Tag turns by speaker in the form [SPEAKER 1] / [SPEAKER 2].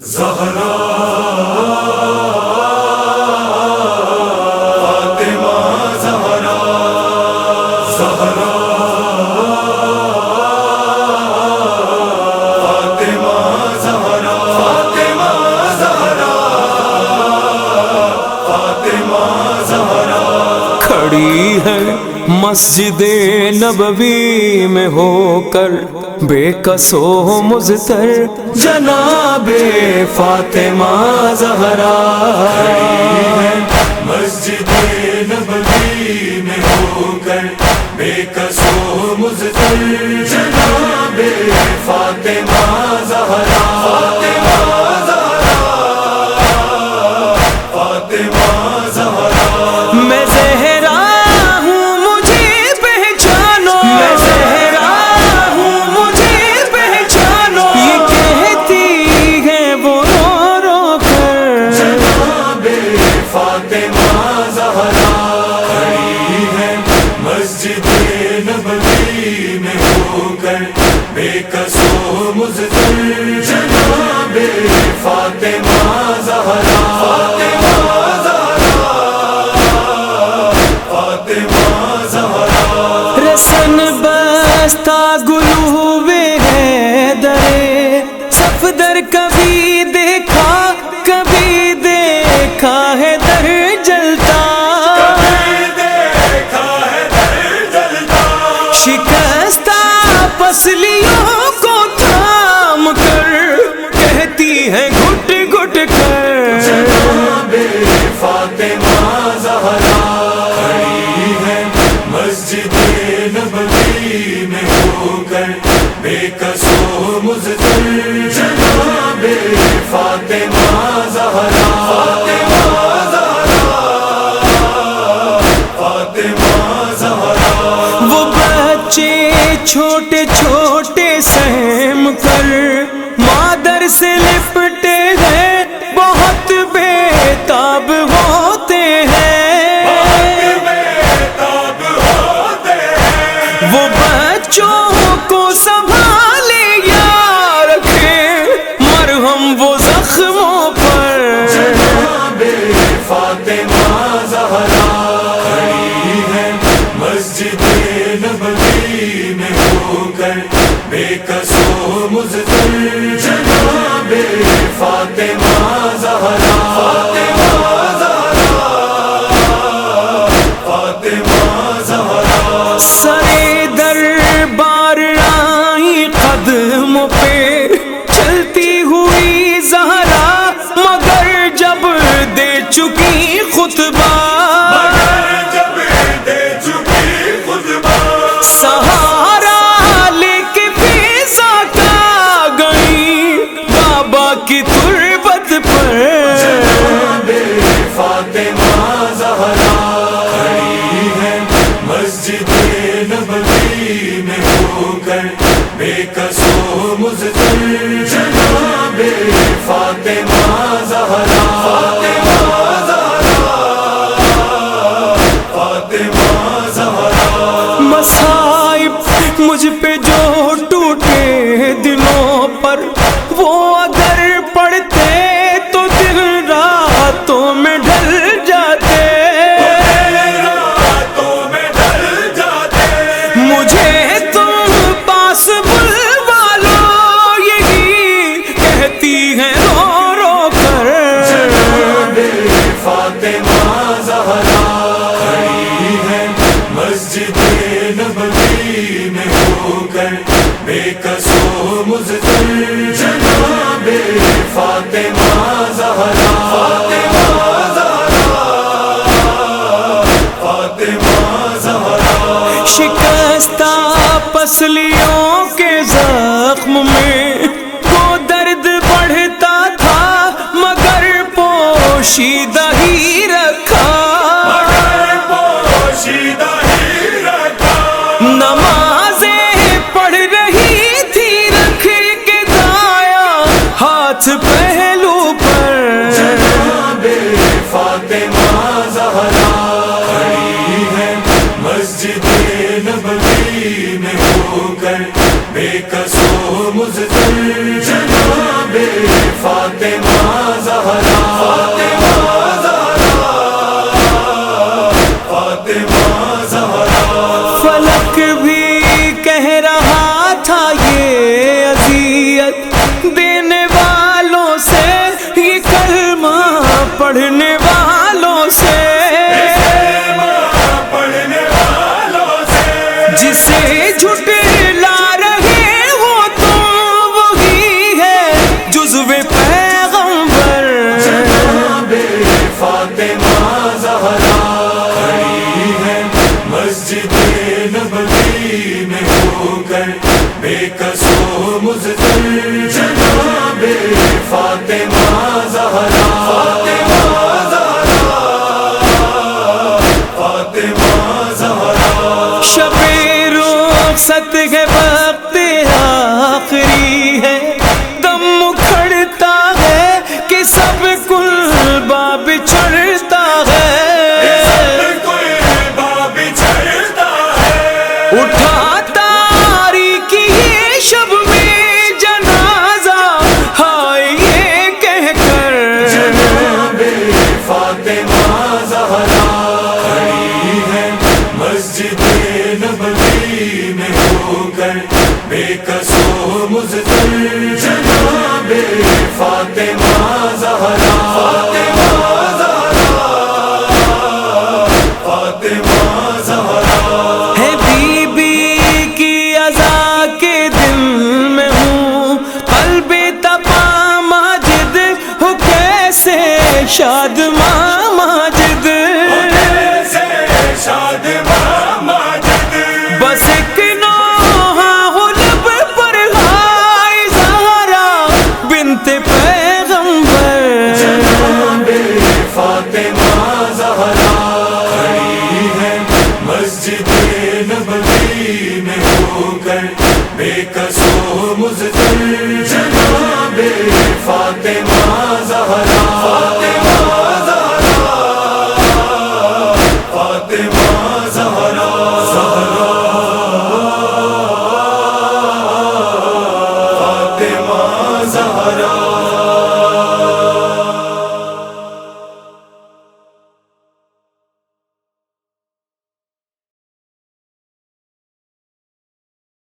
[SPEAKER 1] زہرا
[SPEAKER 2] مسجد نبوی میں ہو کر بے کسو مزتر جناب فاطمہ زہرا۔
[SPEAKER 1] مسجد نبوی میں ہو کر بے کسو مزتر جناب فاطمہ زہرا۔ فاطمہ مسجد نبوی میں ہو کر بے کسو مزدر جناب فاطمہ زہرا فاطمہ زہرا فاطمہ زہرا۔
[SPEAKER 2] رسن بستا
[SPEAKER 1] ہو کر بے کسو مزتر جناب فاطمہ زہرا فاطمہ زہرا فاطمہ زہرا۔
[SPEAKER 2] وہ بچے چھوٹے چھوٹے
[SPEAKER 1] کھڑی ہے مسجد نبوی میں ہو کر بے کسو مزتر جناب فاطمہ زہرا فاطمہ زہرا فاطمہ زہرا
[SPEAKER 2] سرے دربار آئی قدموں پہ چلتی ہوئی زہرا، مگر جب دے چکی خطبہ
[SPEAKER 1] فاطمہ زہرا۔ کھڑی ہے مسجد
[SPEAKER 2] پوشیدہ ہی رکھا
[SPEAKER 1] پوشیدہ
[SPEAKER 2] نمازیں پڑھ رہی تھی، رکھ کے دایا ہاتھ پہلو پر۔
[SPEAKER 1] فاطمہ زہرا ہے مسجد ہو کر بے فاطمہ زہرا۔ فاطمہ جناب فاطمہ زہرا فاطمہ زہرا فاطمہ زہرا۔ ہے
[SPEAKER 2] بی بی کی ازا کے دل میں ہوں، قلب تپا ماجد، ہو کیسے
[SPEAKER 1] شادماں؟ زہرا